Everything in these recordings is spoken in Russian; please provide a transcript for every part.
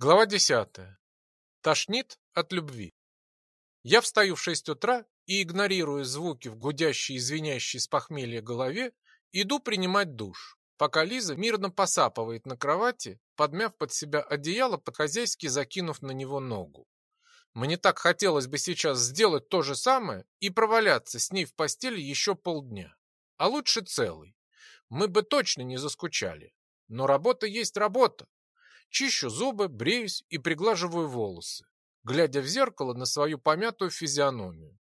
Глава 10. Тошнит от любви. Я встаю в 6 утра и, игнорируя звуки в гудящей и звенящей с похмелья голове, иду принимать душ, пока Лиза мирно посапывает на кровати, подмяв под себя одеяло, по-хозяйски закинув на него ногу. Мне так хотелось бы сейчас сделать то же самое и проваляться с ней в постели еще полдня. А лучше целый. Мы бы точно не заскучали. Но работа есть работа. Чищу зубы, бреюсь и приглаживаю волосы, глядя в зеркало на свою помятую физиономию.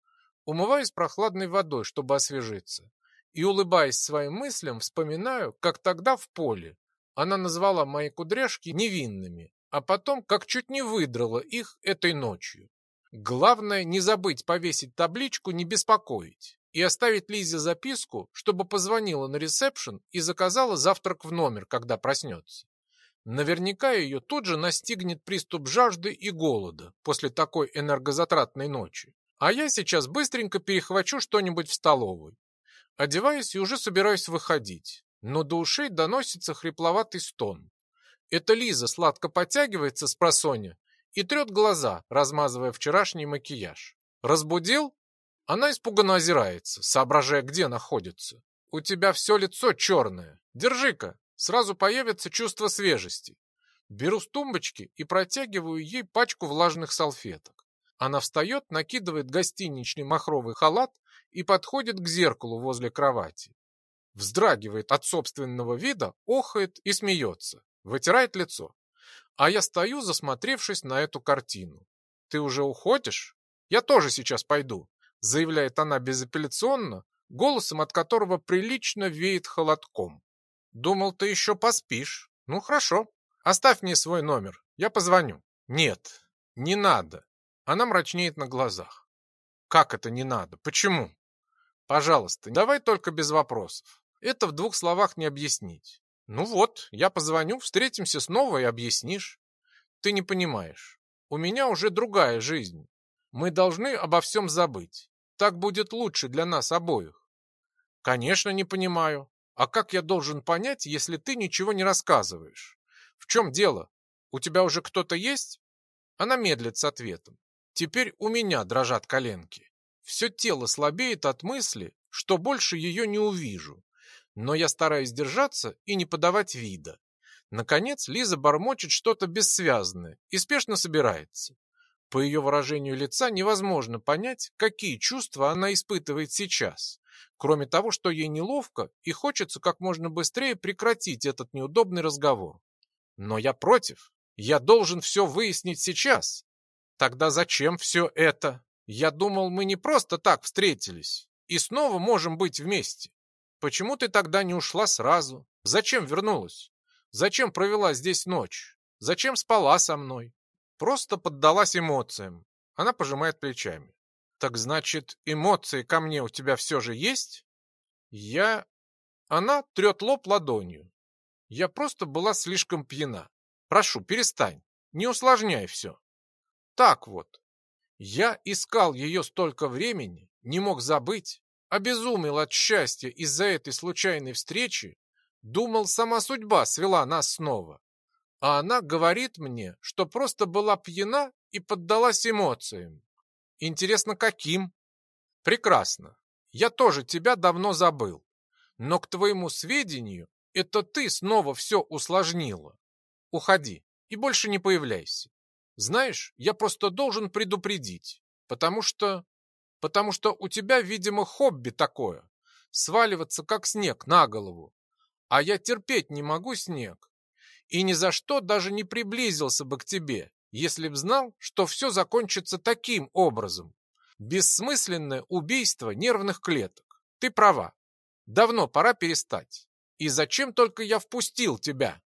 Умываюсь прохладной водой, чтобы освежиться. И, улыбаясь своим мыслям, вспоминаю, как тогда в поле она назвала мои кудряшки невинными, а потом как чуть не выдрала их этой ночью. Главное, не забыть повесить табличку «Не беспокоить» и оставить Лизе записку, чтобы позвонила на ресепшн и заказала завтрак в номер, когда проснется. Наверняка ее тут же настигнет приступ жажды и голода после такой энергозатратной ночи. А я сейчас быстренько перехвачу что-нибудь в столовой. Одеваюсь и уже собираюсь выходить, но до ушей доносится хрипловатый стон. Это Лиза сладко подтягивается с просоня и трет глаза, размазывая вчерашний макияж. «Разбудил?» Она испуганно озирается, соображая, где находится. «У тебя все лицо черное. Держи-ка, сразу появится чувство свежести. Беру с тумбочки и протягиваю ей пачку влажных салфеток. Она встает, накидывает гостиничный махровый халат и подходит к зеркалу возле кровати. Вздрагивает от собственного вида, охает и смеется, вытирает лицо. А я стою, засмотревшись на эту картину. «Ты уже уходишь? Я тоже сейчас пойду», заявляет она безапелляционно, голосом от которого прилично веет холодком. Думал, ты еще поспишь. Ну, хорошо. Оставь мне свой номер. Я позвоню. Нет, не надо. Она мрачнеет на глазах. Как это не надо? Почему? Пожалуйста, давай только без вопросов. Это в двух словах не объяснить. Ну вот, я позвоню, встретимся снова и объяснишь. Ты не понимаешь. У меня уже другая жизнь. Мы должны обо всем забыть. Так будет лучше для нас обоих. Конечно, не понимаю. А как я должен понять, если ты ничего не рассказываешь? В чем дело? У тебя уже кто-то есть? Она медлит с ответом. Теперь у меня дрожат коленки. Все тело слабеет от мысли, что больше ее не увижу. Но я стараюсь держаться и не подавать вида. Наконец Лиза бормочет что-то бессвязное и спешно собирается. По ее выражению лица невозможно понять, какие чувства она испытывает сейчас кроме того, что ей неловко и хочется как можно быстрее прекратить этот неудобный разговор. Но я против. Я должен все выяснить сейчас. Тогда зачем все это? Я думал, мы не просто так встретились и снова можем быть вместе. Почему ты тогда не ушла сразу? Зачем вернулась? Зачем провела здесь ночь? Зачем спала со мной? Просто поддалась эмоциям. Она пожимает плечами. Так значит, эмоции ко мне у тебя все же есть? Я... Она трет лоб ладонью. Я просто была слишком пьяна. Прошу, перестань. Не усложняй все. Так вот. Я искал ее столько времени, не мог забыть, обезумел от счастья из-за этой случайной встречи, думал, сама судьба свела нас снова. А она говорит мне, что просто была пьяна и поддалась эмоциям. Интересно, каким? Прекрасно. Я тоже тебя давно забыл. Но к твоему сведению, это ты снова все усложнила. Уходи и больше не появляйся. Знаешь, я просто должен предупредить, потому что... Потому что у тебя, видимо, хобби такое. Сваливаться, как снег, на голову. А я терпеть не могу снег. И ни за что даже не приблизился бы к тебе, если б знал, что все закончится таким образом. Бессмысленное убийство нервных клеток. Ты права. Давно пора перестать. И зачем только я впустил тебя?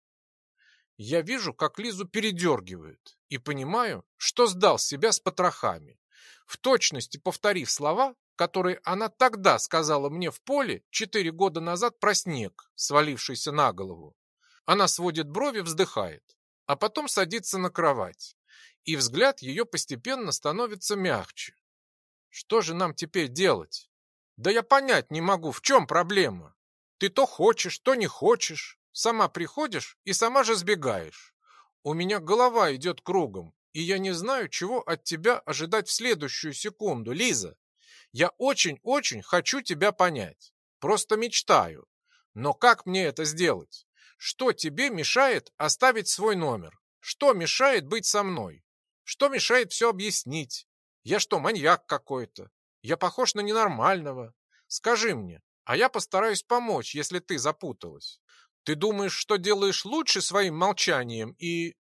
Я вижу, как Лизу передергивают, и понимаю, что сдал себя с потрохами. В точности повторив слова, которые она тогда сказала мне в поле четыре года назад про снег, свалившийся на голову. Она сводит брови, вздыхает а потом садится на кровать, и взгляд ее постепенно становится мягче. Что же нам теперь делать? Да я понять не могу, в чем проблема. Ты то хочешь, то не хочешь. Сама приходишь и сама же сбегаешь. У меня голова идет кругом, и я не знаю, чего от тебя ожидать в следующую секунду, Лиза. Я очень-очень хочу тебя понять. Просто мечтаю. Но как мне это сделать? Что тебе мешает оставить свой номер? Что мешает быть со мной? Что мешает все объяснить? Я что, маньяк какой-то? Я похож на ненормального? Скажи мне, а я постараюсь помочь, если ты запуталась. Ты думаешь, что делаешь лучше своим молчанием и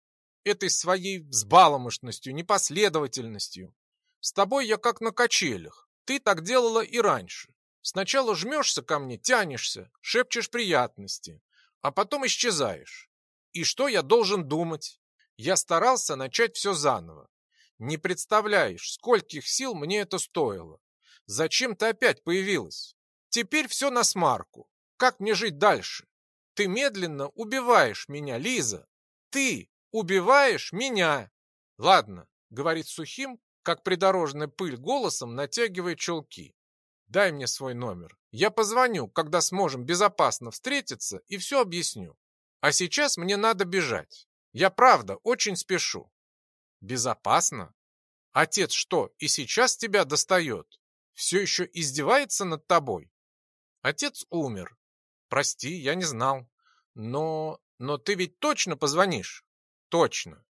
этой своей взбаломошностью, непоследовательностью? С тобой я как на качелях. Ты так делала и раньше. Сначала жмешься ко мне, тянешься, шепчешь приятности, а потом исчезаешь. И что я должен думать? Я старался начать все заново. Не представляешь, скольких сил мне это стоило. Зачем ты опять появилась? Теперь все на смарку. Как мне жить дальше? Ты медленно убиваешь меня, Лиза. Ты убиваешь меня. Ладно, говорит сухим, как придорожная пыль голосом натягивая челки. Дай мне свой номер. Я позвоню, когда сможем безопасно встретиться и все объясню. А сейчас мне надо бежать. Я правда очень спешу. Безопасно? Отец что, и сейчас тебя достает? Все еще издевается над тобой? Отец умер. Прости, я не знал. Но... но ты ведь точно позвонишь? Точно.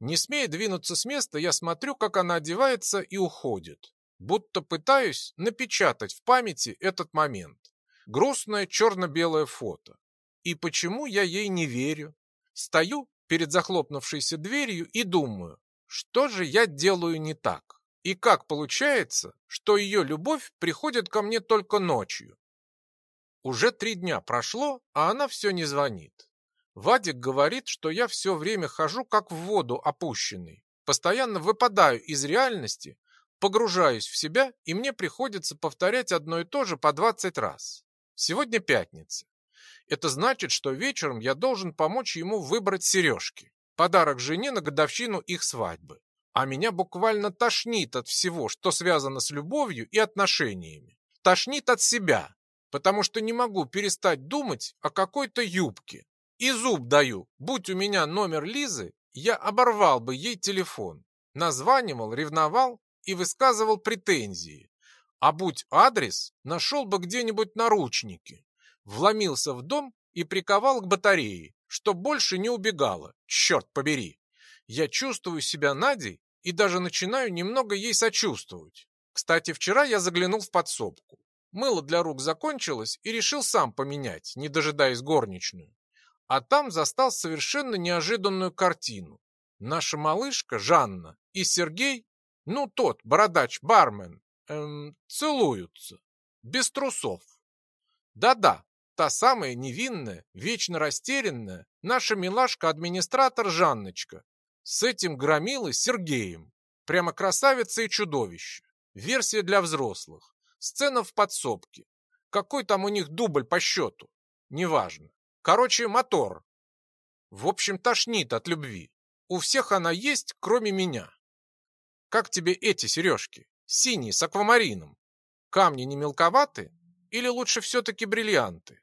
Не смея двинуться с места, я смотрю, как она одевается и уходит. Будто пытаюсь напечатать в памяти этот момент. Грустное черно-белое фото. И почему я ей не верю? Стою перед захлопнувшейся дверью и думаю, что же я делаю не так? И как получается, что ее любовь приходит ко мне только ночью? Уже три дня прошло, а она все не звонит. Вадик говорит, что я все время хожу как в воду опущенный, постоянно выпадаю из реальности, погружаюсь в себя, и мне приходится повторять одно и то же по 20 раз. Сегодня пятница. Это значит, что вечером я должен помочь ему выбрать сережки. Подарок жене на годовщину их свадьбы. А меня буквально тошнит от всего, что связано с любовью и отношениями. Тошнит от себя, потому что не могу перестать думать о какой-то юбке. И зуб даю, будь у меня номер Лизы, я оборвал бы ей телефон. Названивал, ревновал и высказывал претензии. А будь адрес, нашел бы где-нибудь наручники вломился в дом и приковал к батарее, чтоб больше не убегала, черт побери. Я чувствую себя Надей и даже начинаю немного ей сочувствовать. Кстати, вчера я заглянул в подсобку. Мыло для рук закончилось и решил сам поменять, не дожидаясь горничную. А там застал совершенно неожиданную картину. Наша малышка Жанна и Сергей, ну тот, бородач-бармен, эм, целуются. Без трусов. Да-да, Та самая невинная, вечно растерянная, наша милашка-администратор Жанночка. С этим громилой Сергеем. Прямо красавица и чудовище. Версия для взрослых. Сцена в подсобке. Какой там у них дубль по счету? Неважно. Короче, мотор. В общем, тошнит от любви. У всех она есть, кроме меня. Как тебе эти сережки? Синие, с аквамарином. Камни не мелковаты? Или лучше все-таки бриллианты?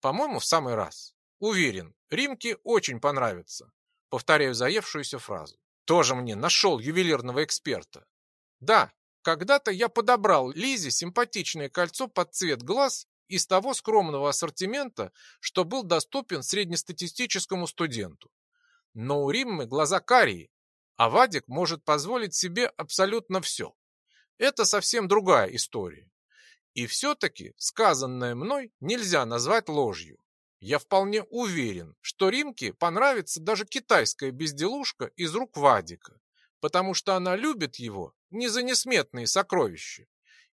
По-моему, в самый раз. Уверен, Римке очень понравится. Повторяю заевшуюся фразу. Тоже мне нашел ювелирного эксперта. Да, когда-то я подобрал Лизе симпатичное кольцо под цвет глаз из того скромного ассортимента, что был доступен среднестатистическому студенту. Но у Риммы глаза карие, а Вадик может позволить себе абсолютно все. Это совсем другая история. И все-таки сказанное мной нельзя назвать ложью. Я вполне уверен, что Римке понравится даже китайская безделушка из рук Вадика, потому что она любит его не за несметные сокровища.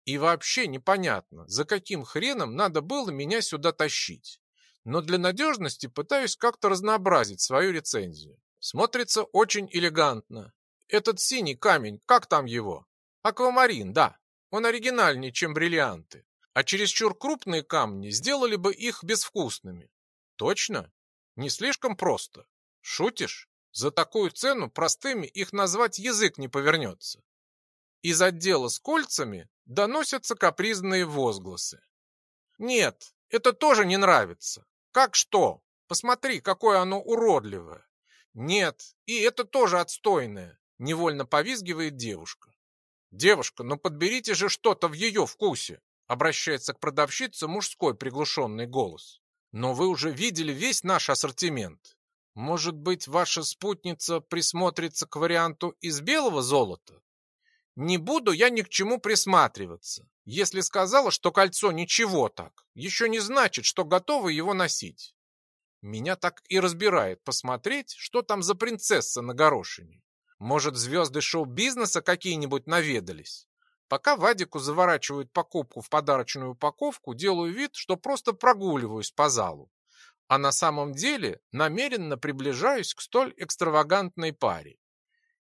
И вообще непонятно, за каким хреном надо было меня сюда тащить. Но для надежности пытаюсь как-то разнообразить свою рецензию. Смотрится очень элегантно. Этот синий камень, как там его? Аквамарин, да. Он оригинальнее, чем бриллианты. А чересчур крупные камни сделали бы их безвкусными. Точно? Не слишком просто. Шутишь? За такую цену простыми их назвать язык не повернется. Из отдела с кольцами доносятся капризные возгласы. Нет, это тоже не нравится. Как что? Посмотри, какое оно уродливое. Нет, и это тоже отстойное, невольно повизгивает девушка. Девушка, ну подберите же что-то в ее вкусе, обращается к продавщице мужской приглушенный голос. Но вы уже видели весь наш ассортимент. Может быть, ваша спутница присмотрится к варианту из белого золота? Не буду я ни к чему присматриваться. Если сказала, что кольцо ничего так, еще не значит, что готова его носить. Меня так и разбирает посмотреть, что там за принцесса на горошине. Может, звезды шоу-бизнеса какие-нибудь наведались? Пока Вадику заворачивают покупку в подарочную упаковку, делаю вид, что просто прогуливаюсь по залу. А на самом деле намеренно приближаюсь к столь экстравагантной паре.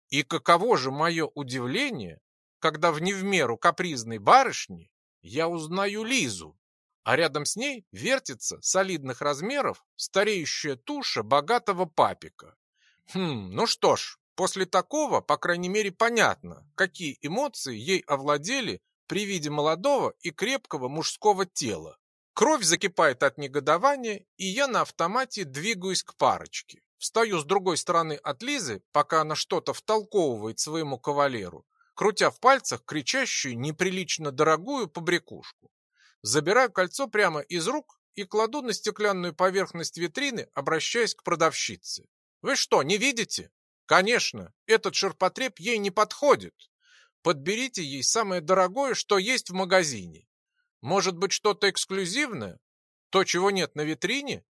И каково же мое удивление, когда в невмеру капризной барышне я узнаю Лизу, а рядом с ней вертится солидных размеров стареющая туша богатого папика. Хм, ну что ж, после такого, по крайней мере, понятно, какие эмоции ей овладели при виде молодого и крепкого мужского тела. Кровь закипает от негодования, и я на автомате двигаюсь к парочке. Встаю с другой стороны от Лизы, пока она что-то втолковывает своему кавалеру, крутя в пальцах кричащую неприлично дорогую побрякушку. Забираю кольцо прямо из рук и кладу на стеклянную поверхность витрины, обращаясь к продавщице. «Вы что, не видите? Конечно, этот ширпотреб ей не подходит. Подберите ей самое дорогое, что есть в магазине. Может быть, что-то эксклюзивное? То, чего нет на витрине?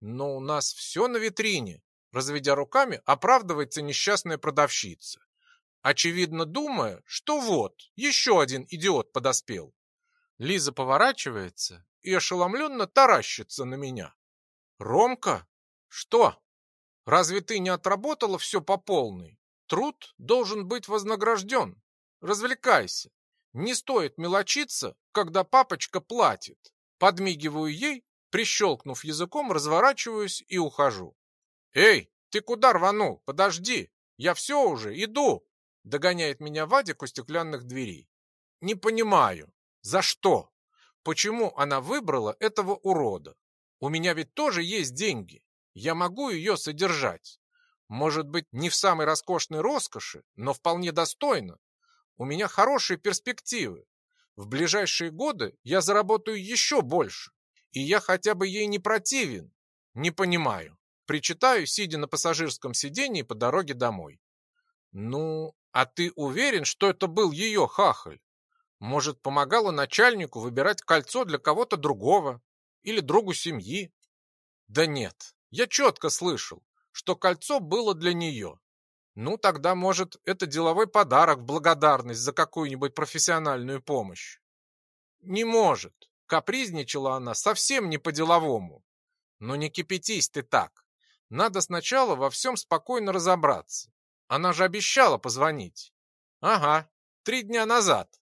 Но у нас все на витрине. Разведя руками, оправдывается несчастная продавщица очевидно думая, что вот, еще один идиот подоспел. Лиза поворачивается и ошеломленно таращится на меня. «Ромка? Что? Разве ты не отработала все по полной? Труд должен быть вознагражден. Развлекайся. Не стоит мелочиться, когда папочка платит». Подмигиваю ей, прищелкнув языком, разворачиваюсь и ухожу. «Эй, ты куда рванул? Подожди, я все уже, иду!» Догоняет меня Вадик у стеклянных дверей. Не понимаю, за что? Почему она выбрала этого урода? У меня ведь тоже есть деньги. Я могу ее содержать. Может быть, не в самой роскошной роскоши, но вполне достойно. У меня хорошие перспективы. В ближайшие годы я заработаю еще больше. И я хотя бы ей не противен. Не понимаю. Причитаю, сидя на пассажирском сиденье по дороге домой. Ну, а ты уверен, что это был ее хахаль? Может, помогала начальнику выбирать кольцо для кого-то другого или другу семьи? Да нет, я четко слышал, что кольцо было для нее. Ну, тогда, может, это деловой подарок в благодарность за какую-нибудь профессиональную помощь. Не может. Капризничала она совсем не по-деловому. Но не кипятись ты так. Надо сначала во всем спокойно разобраться. Она же обещала позвонить. Ага, три дня назад.